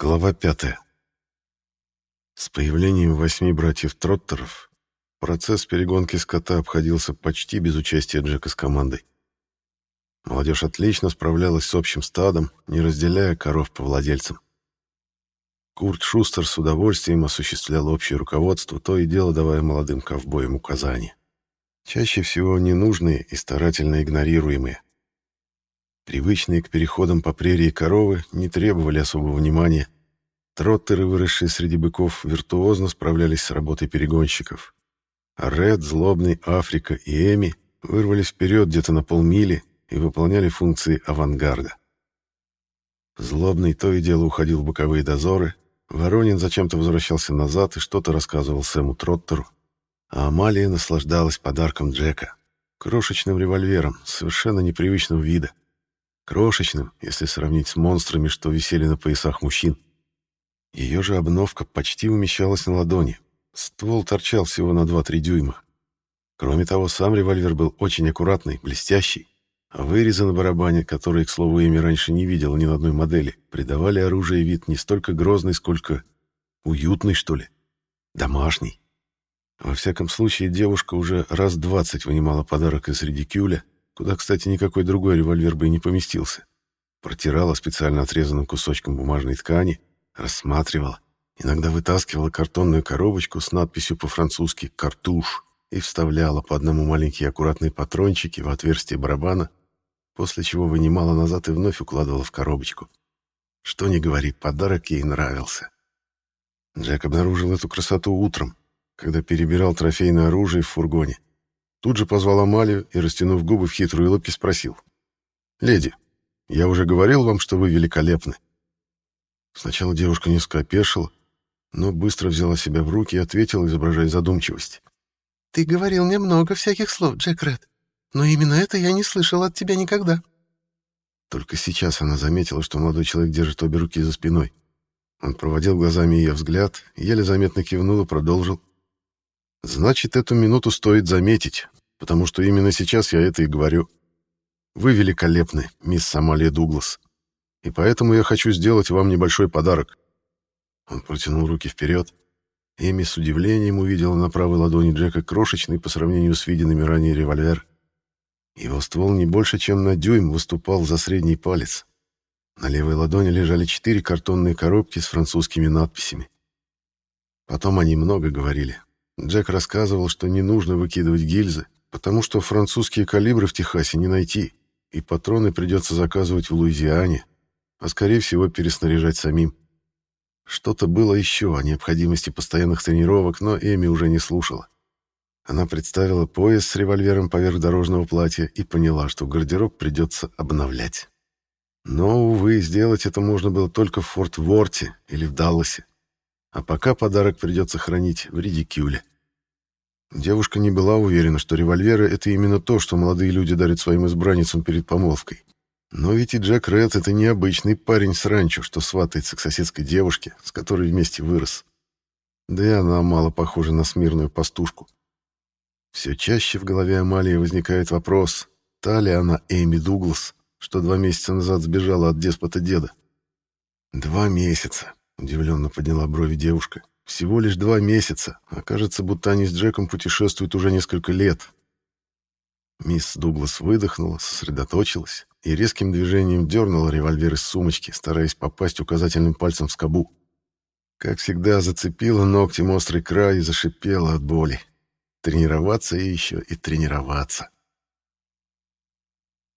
Глава пятая. С появлением восьми братьев Троттеров процесс перегонки скота обходился почти без участия Джека с командой. Молодежь отлично справлялась с общим стадом, не разделяя коров по владельцам. Курт Шустер с удовольствием осуществлял общее руководство, то и дело давая молодым ковбоям указания. Чаще всего ненужные и старательно игнорируемые. Привычные к переходам по прерии коровы не требовали особого внимания. Троттеры, выросшие среди быков, виртуозно справлялись с работой перегонщиков. А Ред, Злобный, Африка и Эми вырвались вперед где-то на полмили и выполняли функции авангарда. Злобный то и дело уходил в боковые дозоры, Воронин зачем-то возвращался назад и что-то рассказывал Сэму Троттеру, а Амалия наслаждалась подарком Джека, крошечным револьвером, совершенно непривычного вида крошечным, если сравнить с монстрами, что висели на поясах мужчин. Ее же обновка почти умещалась на ладони. Ствол торчал всего на 2-3 дюйма. Кроме того, сам револьвер был очень аккуратный, блестящий, а вырезы на барабане, которые, к слову, ими раньше не видел ни на одной модели, придавали оружие вид не столько грозный, сколько уютный, что ли, домашний. Во всяком случае, девушка уже раз двадцать вынимала подарок из редикюля, куда, кстати, никакой другой револьвер бы и не поместился. Протирала специально отрезанным кусочком бумажной ткани, рассматривала, иногда вытаскивала картонную коробочку с надписью по-французски «Картуш» и вставляла по одному маленькие аккуратные патрончики в отверстие барабана, после чего вынимала назад и вновь укладывала в коробочку. Что ни говори, подарок ей нравился. Джек обнаружил эту красоту утром, когда перебирал трофейное оружие в фургоне. Тут же позвал Амалию и, растянув губы в хитрой улыбке, спросил. «Леди, я уже говорил вам, что вы великолепны». Сначала девушка несколько опешила, но быстро взяла себя в руки и ответила, изображая задумчивость. «Ты говорил мне много всяких слов, Джек Ред, но именно это я не слышал от тебя никогда». Только сейчас она заметила, что молодой человек держит обе руки за спиной. Он проводил глазами ее взгляд, еле заметно кивнул и продолжил. Значит, эту минуту стоит заметить, потому что именно сейчас я это и говорю. Вы великолепны, мисс Самалия Дуглас, и поэтому я хочу сделать вам небольшой подарок. Он протянул руки вперед. Эми с удивлением увидела на правой ладони Джека крошечный по сравнению с виденными ранее револьвер. Его ствол не больше, чем на дюйм, выступал за средний палец. На левой ладони лежали четыре картонные коробки с французскими надписями. Потом они много говорили, Джек рассказывал, что не нужно выкидывать гильзы, потому что французские калибры в Техасе не найти, и патроны придется заказывать в Луизиане, а скорее всего переснаряжать самим. Что-то было еще о необходимости постоянных тренировок, но Эми уже не слушала. Она представила пояс с револьвером поверх дорожного платья и поняла, что гардероб придется обновлять. Но, увы, сделать это можно было только в Форт-Ворте или в Далласе. А пока подарок придется хранить в редикюле. Девушка не была уверена, что револьверы — это именно то, что молодые люди дарят своим избранницам перед помолвкой. Но ведь и Джек Ред — это необычный парень с ранчо, что сватается к соседской девушке, с которой вместе вырос. Да и она мало похожа на смирную пастушку. Все чаще в голове Амалии возникает вопрос, та ли она Эми Дуглас, что два месяца назад сбежала от деспота деда. Два месяца. Удивленно подняла брови девушка. Всего лишь два месяца, а кажется, будто они с Джеком путешествуют уже несколько лет. Мисс Дуглас выдохнула, сосредоточилась и резким движением дернула револьвер из сумочки, стараясь попасть указательным пальцем в скобу. Как всегда, зацепила ногтем острый край и зашипела от боли. Тренироваться и еще и тренироваться.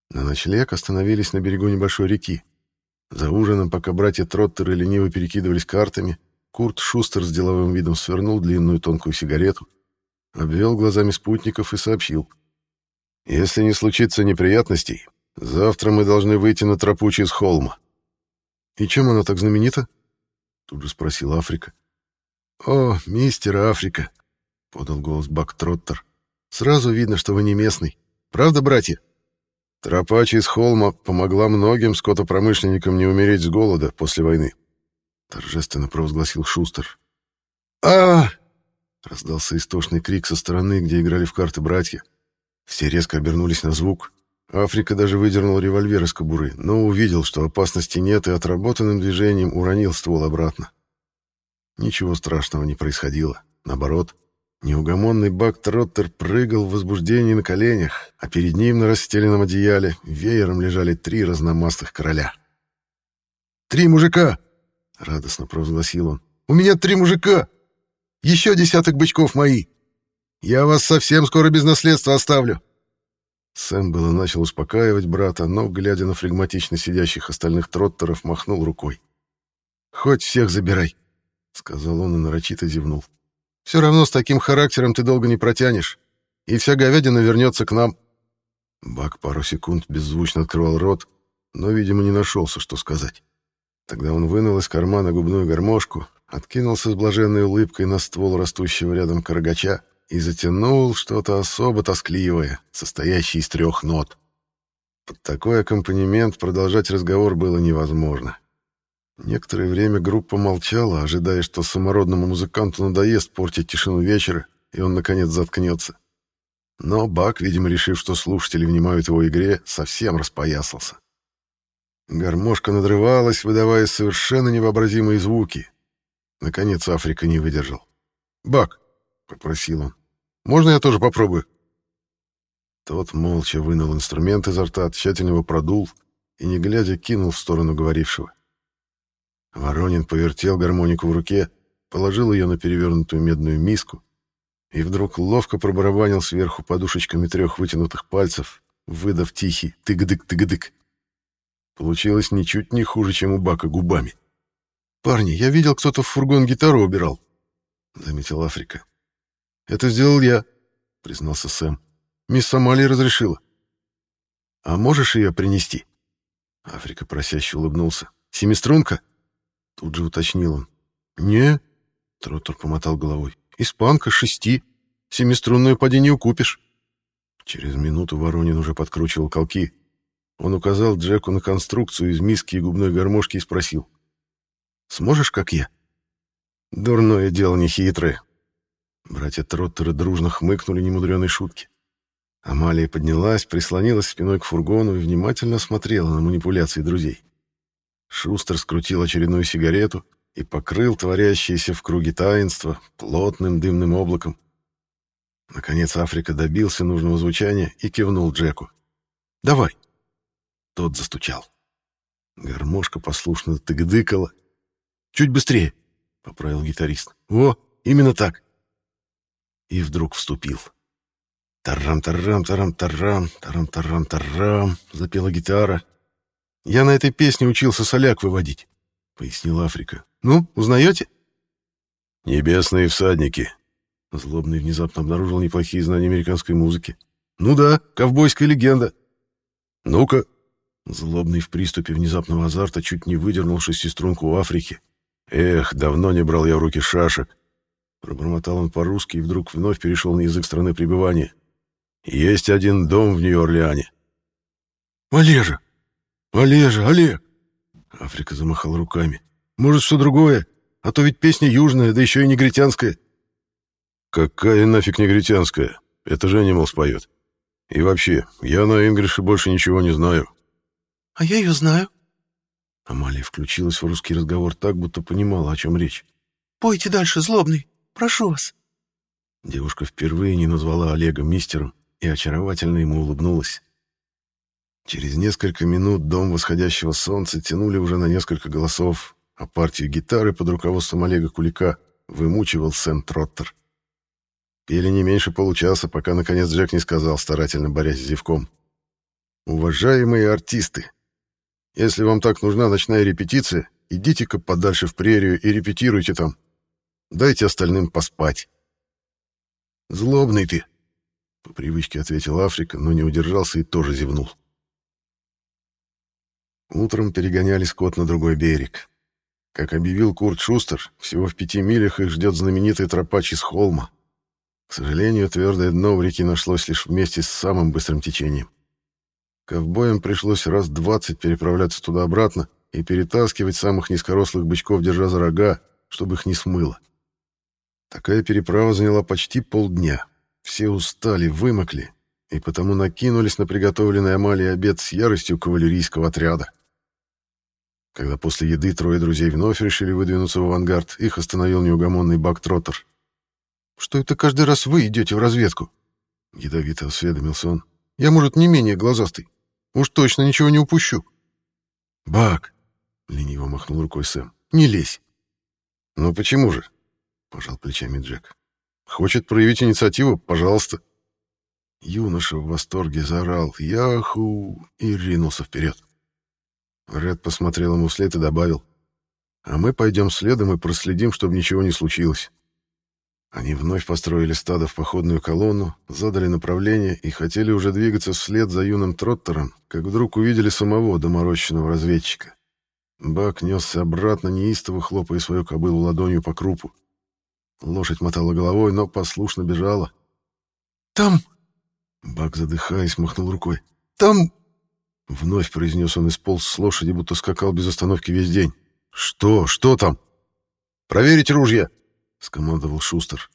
На ночлег остановились на берегу небольшой реки. За ужином, пока братья Троттеры лениво перекидывались картами, Курт Шустер с деловым видом свернул длинную тонкую сигарету, обвел глазами спутников и сообщил. «Если не случится неприятностей, завтра мы должны выйти на тропу через холма». «И чем она так знаменита?» Тут же спросил Африка. «О, мистер Африка», — подал голос Бак Троттер. «Сразу видно, что вы не местный. Правда, братья?» Тропа через холма помогла многим скотопромышленникам не умереть с голода после войны. Торжественно провозгласил Шустер. а Раздался истошный крик со стороны, где играли в карты братья. Все резко обернулись на звук. Африка даже выдернул револьвер из кобуры, но увидел, что опасности нет, и отработанным движением уронил ствол обратно. Ничего страшного не происходило. Наоборот, неугомонный Бак Троттер прыгал в возбуждении на коленях, а перед ним на расстеленном одеяле веером лежали три разномастых короля. «Три мужика!» — радостно провозгласил он. «У меня три мужика! Еще десяток бычков мои! Я вас совсем скоро без наследства оставлю!» Сэм было начал успокаивать брата, но, глядя на флегматично сидящих остальных троттеров, махнул рукой. «Хоть всех забирай», — сказал он и нарочито зевнул. «Все равно с таким характером ты долго не протянешь, и вся говядина вернется к нам». Бак пару секунд беззвучно открывал рот, но, видимо, не нашелся, что сказать. Тогда он вынул из кармана губную гармошку, откинулся с блаженной улыбкой на ствол растущего рядом карагача и затянул что-то особо тоскливое, состоящее из трех нот. Под такой аккомпанемент продолжать разговор было невозможно. Некоторое время группа молчала, ожидая, что самородному музыканту надоест портить тишину вечера, и он, наконец, заткнется. Но Бак, видимо, решив, что слушатели внимают его игре, совсем распоясался. Гармошка надрывалась, выдавая совершенно невообразимые звуки. Наконец Африка не выдержал. «Бак!» — попросил он. Можно я тоже попробую?» Тот молча вынул инструмент изо рта, тщательно его продул и, не глядя, кинул в сторону говорившего. Воронин повертел гармонику в руке, положил ее на перевернутую медную миску и вдруг ловко пробарабанил сверху подушечками трех вытянутых пальцев, выдав тихий тык-дык-тык-дык. Получилось ничуть не хуже, чем у Бака губами. «Парни, я видел, кто-то в фургон гитару убирал», — заметил Африка. «Это сделал я», — признался Сэм. «Мисс Сомали разрешила». «А можешь ее принести?» Африка просяще улыбнулся. «Семиструнка?» Тут же уточнил он. «Не», — Троттер помотал головой. «Испанка, шести. Семиструнную поди не укупишь». Через минуту Воронин уже подкручивал колки. Он указал Джеку на конструкцию из миски и губной гармошки и спросил. «Сможешь, как я?» «Дурное дело нехитрое», Братья Троттеры дружно хмыкнули немудреной шутки. Амалия поднялась, прислонилась спиной к фургону и внимательно смотрела на манипуляции друзей. Шустер скрутил очередную сигарету и покрыл творящееся в круге таинства плотным дымным облаком. Наконец Африка добился нужного звучания и кивнул Джеку. «Давай!» Тот застучал. Гармошка послушно тыгдыкала. «Чуть быстрее!» — поправил гитарист. «Во, именно так!» и вдруг вступил. «Тарам-тарам-тарам-тарам, тарам-тарам-тарам», — запела гитара. «Я на этой песне учился соляк выводить», — пояснил Африка. «Ну, узнаете?» «Небесные всадники», — Злобный внезапно обнаружил неплохие знания американской музыки. «Ну да, ковбойская легенда». «Ну-ка». Злобный в приступе внезапного азарта чуть не выдернул шестиструнку у Африки. «Эх, давно не брал я в руки шашек. Пробормотал он по-русски и вдруг вновь перешел на язык страны пребывания. «Есть один дом в Нью-Орлеане». «Олежа! Олежа, Олег!» Африка замахал руками. «Может, что другое? А то ведь песня южная, да еще и негритянская». «Какая нафиг негритянская? Это же Энимал споет. И вообще, я на Ингрише больше ничего не знаю». «А я ее знаю». Амалия включилась в русский разговор так, будто понимала, о чем речь. «Пойте дальше, злобный». Прошу вас». Девушка впервые не назвала Олега мистером и очаровательно ему улыбнулась. Через несколько минут дом восходящего солнца тянули уже на несколько голосов, а партию гитары под руководством Олега Кулика вымучивал Сэм Троттер. Пели не меньше получаса, пока наконец Джек не сказал, старательно борясь с зевком. «Уважаемые артисты, если вам так нужна ночная репетиция, идите-ка подальше в прерию и репетируйте там. Дайте остальным поспать. Злобный ты, по привычке ответил Африка, но не удержался и тоже зевнул. Утром перегоняли скот на другой берег. Как объявил Курт Шустер, всего в пяти милях их ждет знаменитая тропа через холма. К сожалению, твердое дно в реке нашлось лишь вместе с самым быстрым течением. Ковбоям пришлось раз двадцать переправляться туда-обратно и перетаскивать самых низкорослых бычков, держа за рога, чтобы их не смыло. Такая переправа заняла почти полдня. Все устали, вымокли, и потому накинулись на приготовленный Амалией обед с яростью кавалерийского отряда. Когда после еды трое друзей вновь решили выдвинуться в авангард, их остановил неугомонный Бак Троттер. «Что это каждый раз вы идете в разведку?» — ядовито осведомился он. «Я, может, не менее глазастый. Уж точно ничего не упущу». «Бак!» — лениво махнул рукой Сэм. «Не лезь». «Ну почему же?» — пожал плечами Джек. «Хочет проявить инициативу? Пожалуйста». Юноша в восторге заорал «Яху!» и ринулся вперед. Ред посмотрел ему вслед и добавил «А мы пойдем следом и проследим, чтобы ничего не случилось». Они вновь построили стадо в походную колонну, задали направление и хотели уже двигаться вслед за юным троттером, как вдруг увидели самого доморощенного разведчика. Бак несся обратно, неистово хлопая свою кобылу ладонью по крупу. Лошадь мотала головой, но послушно бежала. «Там!» Бак, задыхаясь, махнул рукой. «Там...» Вновь произнес он и сполз с лошади, будто скакал без остановки весь день. «Что? Что там?» «Проверить ружья!» — скомандовал Шустер.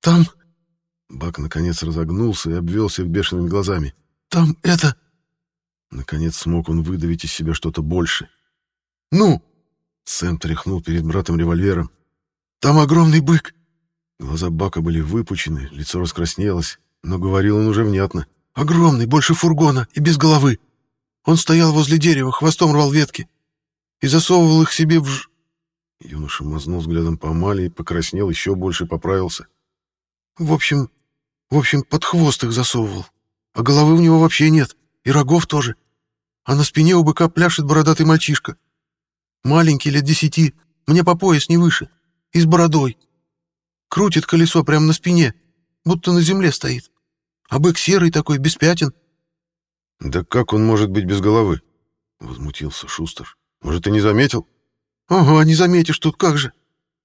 «Там...» Бак наконец разогнулся и обвелся бешеными глазами. «Там это...» Наконец смог он выдавить из себя что-то больше. «Ну?» Сэм тряхнул перед братом револьвером. «Там огромный бык!» Глаза Бака были выпучены, лицо раскраснелось, но говорил он уже внятно. «Огромный, больше фургона и без головы. Он стоял возле дерева, хвостом рвал ветки и засовывал их себе в ж... Юноша мазнул взглядом по Амалии, покраснел, еще больше поправился. В общем, в общем, под хвост их засовывал. А головы у него вообще нет, и рогов тоже. А на спине у быка пляшет бородатый мальчишка. Маленький, лет десяти, мне по пояс не выше, и с бородой. Крутит колесо прямо на спине, будто на земле стоит. А бык серый такой, без пятен. — Да как он может быть без головы? — возмутился Шустер. — Может, ты не заметил? — «Ага, не заметишь тут, как же.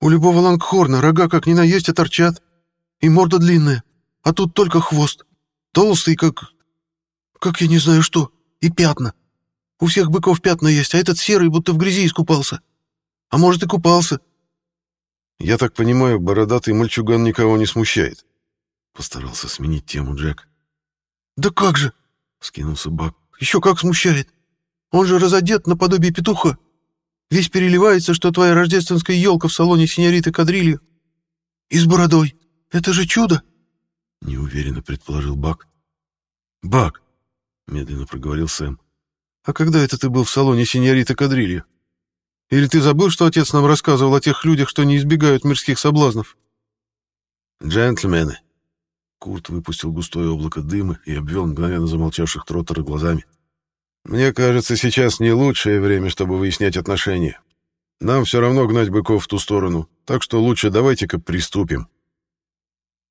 У любого лангхорна рога как ни наесть, а торчат. И морда длинная, а тут только хвост. Толстый, как... как я не знаю что. И пятна. У всех быков пятна есть, а этот серый будто в грязи искупался. А может, и купался». «Я так понимаю, бородатый мальчуган никого не смущает?» Постарался сменить тему Джек. «Да как же!» — скинулся Бак. «Еще как смущает! Он же разодет наподобие петуха!» Весь переливается, что твоя рождественская елка в салоне синьориты Кадрилью. И с бородой. Это же чудо!» Неуверенно предположил Бак. «Бак!» — медленно проговорил Сэм. «А когда это ты был в салоне синьориты Кадрилью? Или ты забыл, что отец нам рассказывал о тех людях, что не избегают мирских соблазнов?» «Джентльмены!» Курт выпустил густое облако дыма и обвел мгновенно замолчавших Троттера глазами. Мне кажется, сейчас не лучшее время, чтобы выяснять отношения. Нам все равно гнать быков в ту сторону, так что лучше давайте-ка приступим.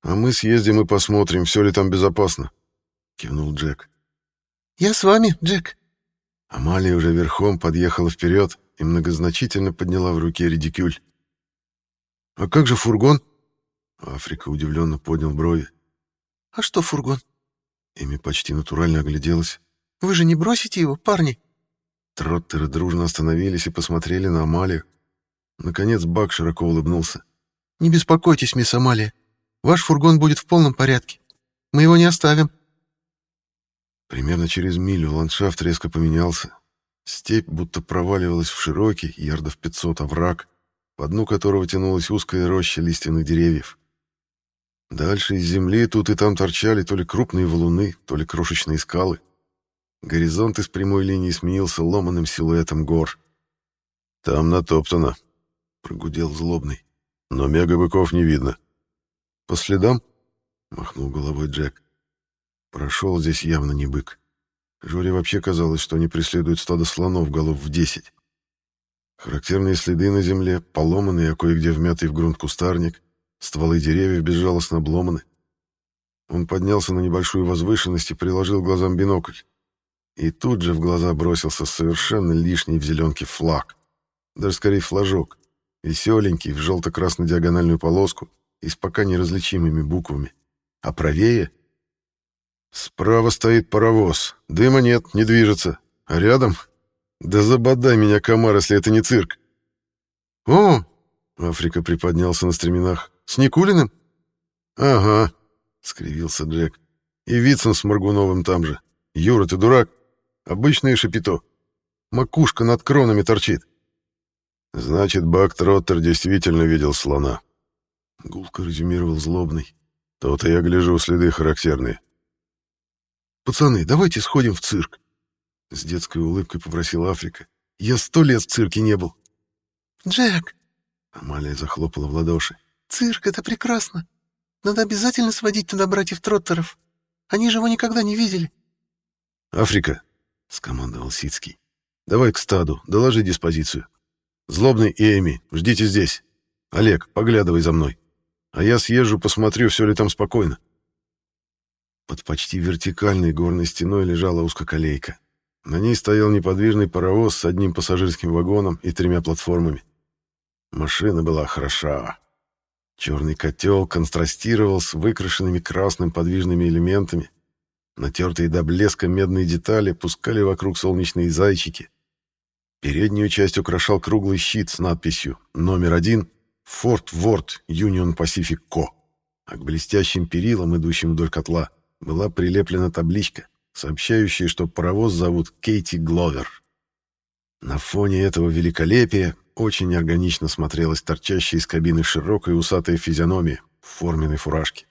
А мы съездим и посмотрим, все ли там безопасно, — кивнул Джек. Я с вами, Джек. Амалия уже верхом подъехала вперед и многозначительно подняла в руке редикюль. «А как же фургон?» Африка удивленно поднял брови. «А что фургон?» Эми почти натурально огляделась. Вы же не бросите его, парни?» Троттеры дружно остановились и посмотрели на Амалию. Наконец Бак широко улыбнулся. «Не беспокойтесь, мисс Амалия. Ваш фургон будет в полном порядке. Мы его не оставим». Примерно через милю ландшафт резко поменялся. Степь будто проваливалась в широкий, ярдов пятьсот овраг, по дну которого тянулась узкая роща лиственных деревьев. Дальше из земли тут и там торчали то ли крупные валуны, то ли крошечные скалы. Горизонт из прямой линии сменился ломаным силуэтом гор. «Там натоптано», — прогудел злобный. «Но мегабыков не видно». «По следам?» — махнул головой Джек. Прошел здесь явно не бык. Жоре вообще казалось, что они преследуют стадо слонов голов в десять. Характерные следы на земле, поломанные, а кое-где вмятый в грунт кустарник, стволы деревьев безжалостно обломаны. Он поднялся на небольшую возвышенность и приложил глазам бинокль. И тут же в глаза бросился совершенно лишний в зеленке флаг. Даже скорее флажок. Веселенький, в желто-красную диагональную полоску и с пока неразличимыми буквами. А правее... Справа стоит паровоз. Дыма нет, не движется. А рядом... Да забодай меня, комар, если это не цирк. «О!» — Африка приподнялся на стременах. «С Никулиным?» «Ага», — скривился Джек. И Вицин с Маргуновым там же. Юра, ты дурак? Обычное шапито. Макушка над кронами торчит. Значит, Бак Троттер действительно видел слона. Гулко резюмировал злобный. То-то я гляжу, следы характерные. «Пацаны, давайте сходим в цирк!» С детской улыбкой попросил Африка. «Я сто лет в цирке не был!» «Джек!» Амалия захлопала в ладоши. «Цирк — это прекрасно! Надо обязательно сводить туда братьев Троттеров. Они же его никогда не видели!» «Африка!» — скомандовал Сицкий. «Давай к стаду, доложи диспозицию. Злобный и Эми, ждите здесь. Олег, поглядывай за мной. А я съезжу, посмотрю, все ли там спокойно. Под почти вертикальной горной стеной лежала узкоколейка. На ней стоял неподвижный паровоз с одним пассажирским вагоном и тремя платформами. Машина была хороша. Черный котел контрастировал с выкрашенными красным подвижными элементами. Натертые до блеска медные детали пускали вокруг солнечные зайчики. Переднюю часть украшал круглый щит с надписью «Номер один. Форт Ворд Юнион Пасифик Ко». А к блестящим перилам, идущим вдоль котла, была прилеплена табличка, сообщающая, что паровоз зовут Кейти Гловер. На фоне этого великолепия очень органично смотрелась торчащая из кабины широкая усатая физиономия в форменной фуражке.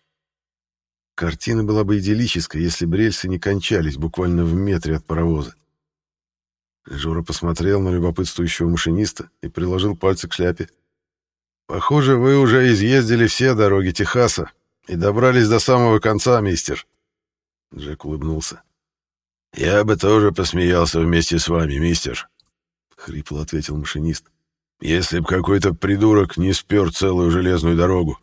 Картина была бы идиллической, если бы рельсы не кончались буквально в метре от паровоза. Жора посмотрел на любопытствующего машиниста и приложил пальцы к шляпе. «Похоже, вы уже изъездили все дороги Техаса и добрались до самого конца, мистер». Джек улыбнулся. «Я бы тоже посмеялся вместе с вами, мистер», — хрипло ответил машинист. «Если б какой-то придурок не спер целую железную дорогу».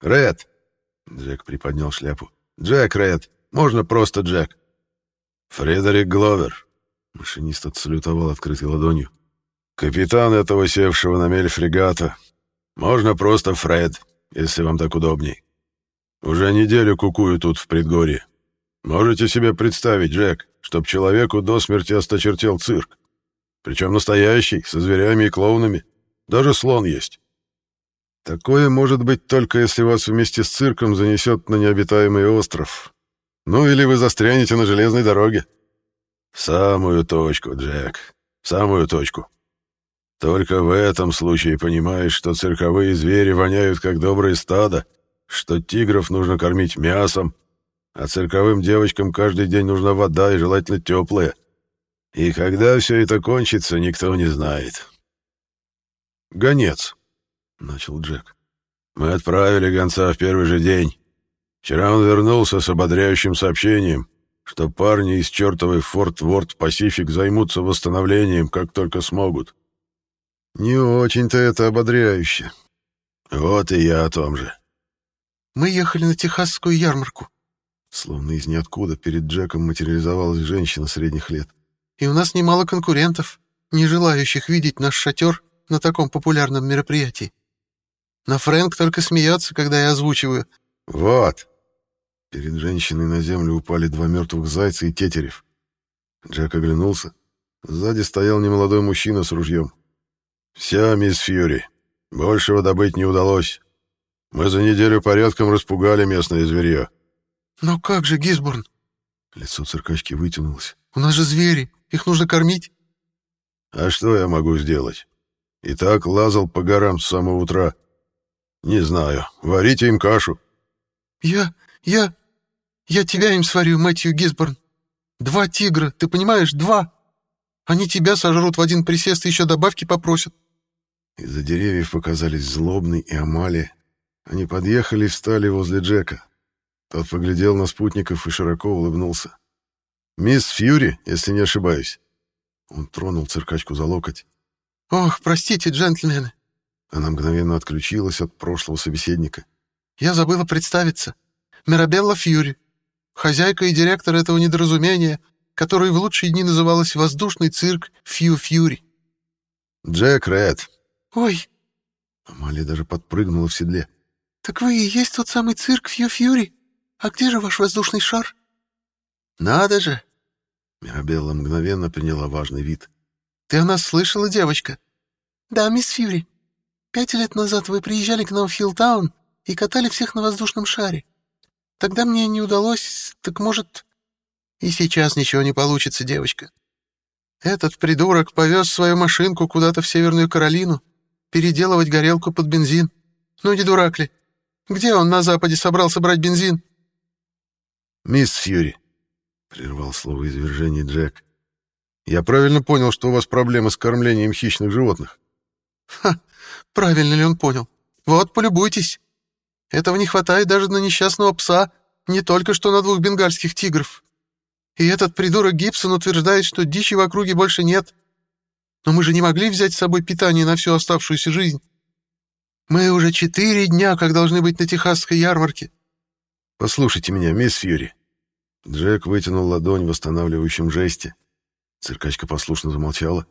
«Ред!» — Джек приподнял шляпу. «Джек, Ред! Можно просто Джек!» «Фредерик Гловер!» Машинист отсалютовал открытой ладонью. «Капитан этого севшего на мель фрегата. Можно просто Фред, если вам так удобней. Уже неделю кукую тут в предгорье. Можете себе представить, Джек, чтоб человеку до смерти осточертел цирк? Причем настоящий, со зверями и клоунами. Даже слон есть. Такое может быть только если вас вместе с цирком занесет на необитаемый остров. Ну или вы застрянете на железной дороге. В самую точку, Джек, в самую точку. Только в этом случае понимаешь, что цирковые звери воняют как доброе стадо, что тигров нужно кормить мясом, а цирковым девочкам каждый день нужна вода и желательно теплая. И когда все это кончится, никто не знает. «Гонец», — начал Джек. «Мы отправили гонца в первый же день. Вчера он вернулся с ободряющим сообщением, что парни из чертовой Форт Ворд Пасифик займутся восстановлением, как только смогут. Не очень-то это ободряюще. Вот и я о том же. Мы ехали на техасскую ярмарку. Словно из ниоткуда перед Джеком материализовалась женщина средних лет. И у нас немало конкурентов, не желающих видеть наш шатер на таком популярном мероприятии. Но Фрэнк только смеется, когда я озвучиваю. Вот, Перед женщиной на землю упали два мертвых зайца и тетерев. Джек оглянулся. Сзади стоял немолодой мужчина с ружьем. «Все, мисс Фьюри. Большего добыть не удалось. Мы за неделю порядком распугали местное зверье». «Но как же, Гисборн?» Лицо циркачки вытянулось. «У нас же звери. Их нужно кормить». «А что я могу сделать? И так лазал по горам с самого утра. Не знаю. Варите им кашу». «Я... я...» Я тебя им сварю, Мэтью Гисборн. Два тигра, ты понимаешь, два. Они тебя сожрут в один присест и еще добавки попросят. Из-за деревьев показались Злобный и Амалия. Они подъехали и встали возле Джека. Тот поглядел на спутников и широко улыбнулся. «Мисс Фьюри, если не ошибаюсь». Он тронул циркачку за локоть. «Ох, простите, джентльмены». Она мгновенно отключилась от прошлого собеседника. «Я забыла представиться. Мирабелла Фьюри, хозяйка и директор этого недоразумения, которое в лучшие дни называлось «Воздушный цирк Фью Фьюри». «Джек Ред». «Ой!» Амалия даже подпрыгнула в седле. «Так вы и есть тот самый цирк Фью Фьюри? А где же ваш воздушный шар?» «Надо же!» Мирабелла мгновенно приняла важный вид. «Ты о нас слышала, девочка?» «Да, мисс Фьюри. Пять лет назад вы приезжали к нам в Хиллтаун и катали всех на воздушном шаре. Тогда мне не удалось, так может... И сейчас ничего не получится, девочка. Этот придурок повез свою машинку куда-то в Северную Каролину переделывать горелку под бензин. Ну не дурак ли? Где он на Западе собрался брать бензин? «Мисс Фьюри», — прервал слово извержения Джек, — «я правильно понял, что у вас проблемы с кормлением хищных животных?» «Ха, правильно ли он понял? Вот, полюбуйтесь. Этого не хватает даже на несчастного пса, не только что на двух бенгальских тигров. И этот придурок Гибсон утверждает, что дичи в округе больше нет. Но мы же не могли взять с собой питание на всю оставшуюся жизнь. Мы уже четыре дня, как должны быть на техасской ярмарке. Послушайте меня, мисс Фьюри. Джек вытянул ладонь в восстанавливающем жесте. Циркачка послушно замолчала.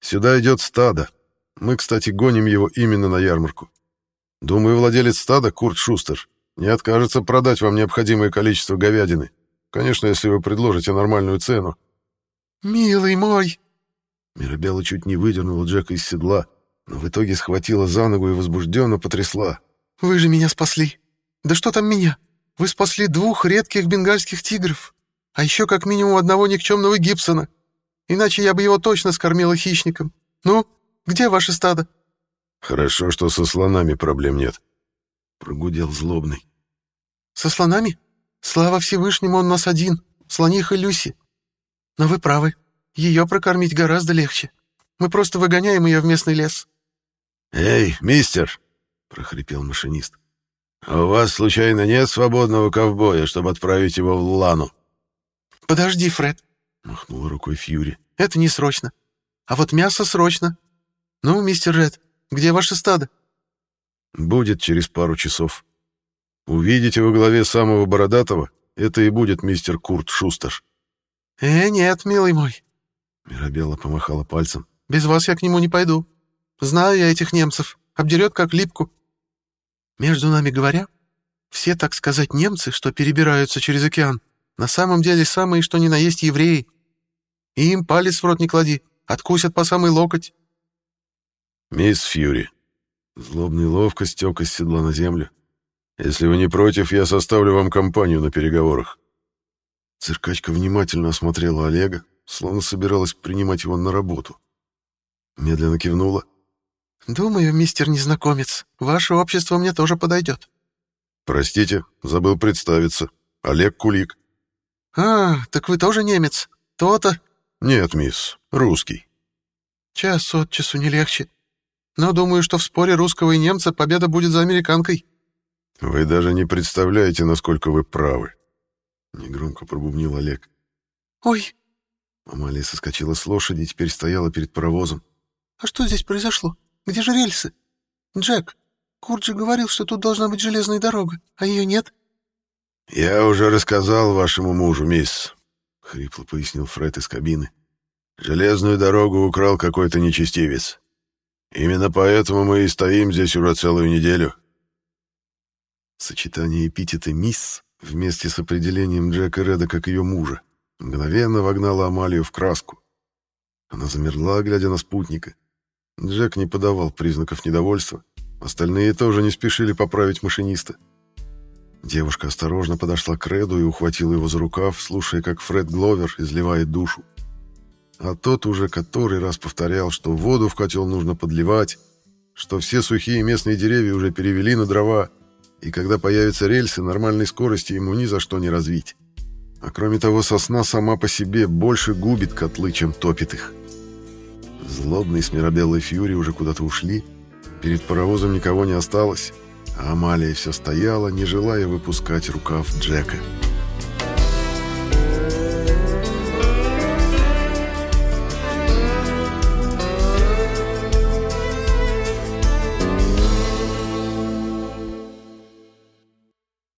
Сюда идет стадо. Мы, кстати, гоним его именно на ярмарку. Думаю, владелец стада, Курт Шустер, не откажется продать вам необходимое количество говядины. Конечно, если вы предложите нормальную цену. «Милый мой!» Мирабелла чуть не выдернула Джека из седла, но в итоге схватила за ногу и возбужденно потрясла. «Вы же меня спасли! Да что там меня? Вы спасли двух редких бенгальских тигров, а еще как минимум одного никчемного Гибсона. Иначе я бы его точно скормила хищником. Ну, где ваше стадо?» «Хорошо, что со слонами проблем нет», — прогудел злобный. «Со слонами? Слава Всевышнему, он нас один, слониха Люси. Но вы правы, ее прокормить гораздо легче. Мы просто выгоняем ее в местный лес». «Эй, мистер!» — прохрипел машинист. «А у вас, случайно, нет свободного ковбоя, чтобы отправить его в Лану?» «Подожди, Фред», — махнула рукой Фьюри. «Это не срочно. А вот мясо срочно. Ну, мистер Ред, где ваше стадо?» «Будет через пару часов. Увидите во главе самого бородатого, это и будет мистер Курт Шустер». «Э, нет, милый мой». Мирабелла помахала пальцем. «Без вас я к нему не пойду. Знаю я этих немцев. Обдерет как липку. Между нами говоря, все, так сказать, немцы, что перебираются через океан, на самом деле самые, что ни на есть евреи. И им палец в рот не клади, откусят по самый локоть. «Мисс Фьюри», — злобный ловко стек из седла на землю, «если вы не против, я составлю вам компанию на переговорах». Циркачка внимательно осмотрела Олега, словно собиралась принимать его на работу. Медленно кивнула. «Думаю, мистер незнакомец, ваше общество мне тоже подойдет». «Простите, забыл представиться. Олег Кулик». «А, так вы тоже немец? То-то?» «Нет, мисс, русский». «Час от часу не легче. Но думаю, что в споре русского и немца победа будет за американкой». «Вы даже не представляете, насколько вы правы», — негромко пробубнил Олег. «Ой!» Амалия соскочила с лошади и теперь стояла перед паровозом. «А что здесь произошло? Где же рельсы? Джек, Курт же говорил, что тут должна быть железная дорога, а ее нет». «Я уже рассказал вашему мужу, мисс», — хрипло пояснил Фред из кабины. «Железную дорогу украл какой-то нечестивец. Именно поэтому мы и стоим здесь уже целую неделю». Сочетание эпитета «мисс» вместе с определением Джека Реда как ее мужа мгновенно вогнало Амалию в краску. Она замерла, глядя на спутника. Джек не подавал признаков недовольства. Остальные тоже не спешили поправить машиниста. Девушка осторожно подошла к Реду и ухватила его за рукав, слушая, как Фред Гловер изливает душу. А тот уже который раз повторял, что воду в котел нужно подливать, что все сухие местные деревья уже перевели на дрова, и когда появятся рельсы, нормальной скорости ему ни за что не развить. А кроме того, сосна сама по себе больше губит котлы, чем топит их. Злобный с Мирабеллой Фьюри уже куда-то ушли, перед паровозом никого не осталось, а Амалия все стояла, не желая выпускать рукав Джека.